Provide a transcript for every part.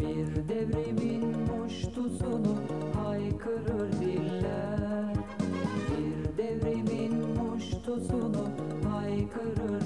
Bir devrimin boştu sonu haykırır diller. Bir devrimin boştu sonu haykırır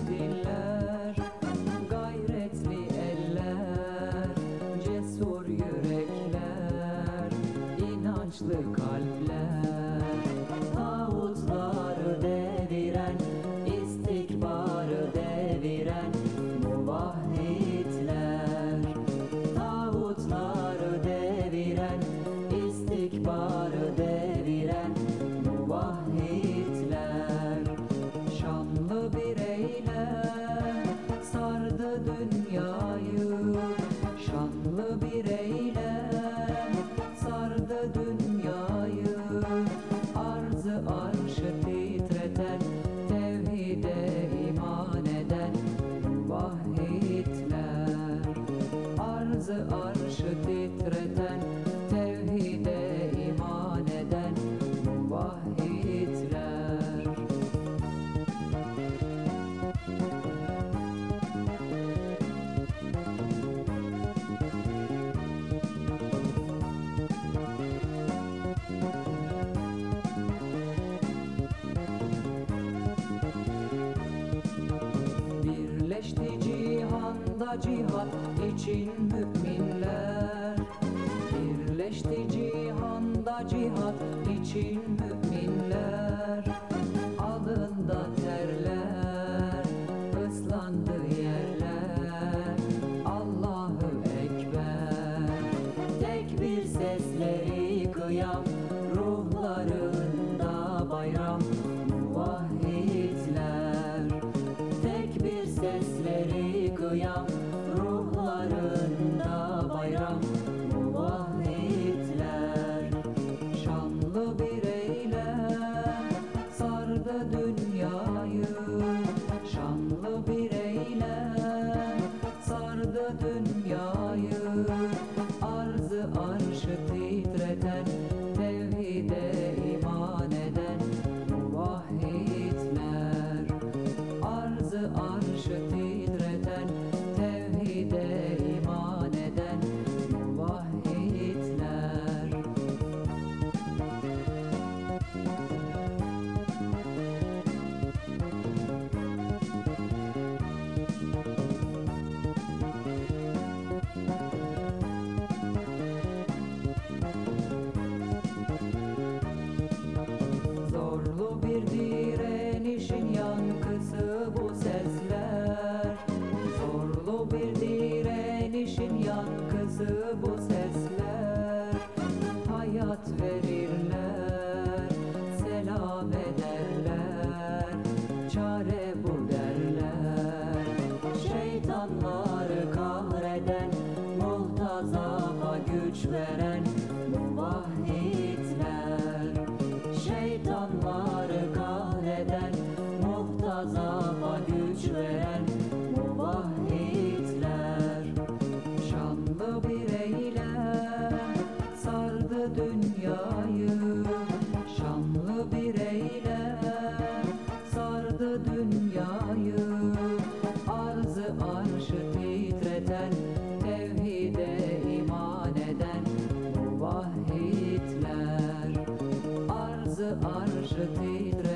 yolda cihat için müminler. Birleşti cihanda cihat için müminler. hayat verirler. vidre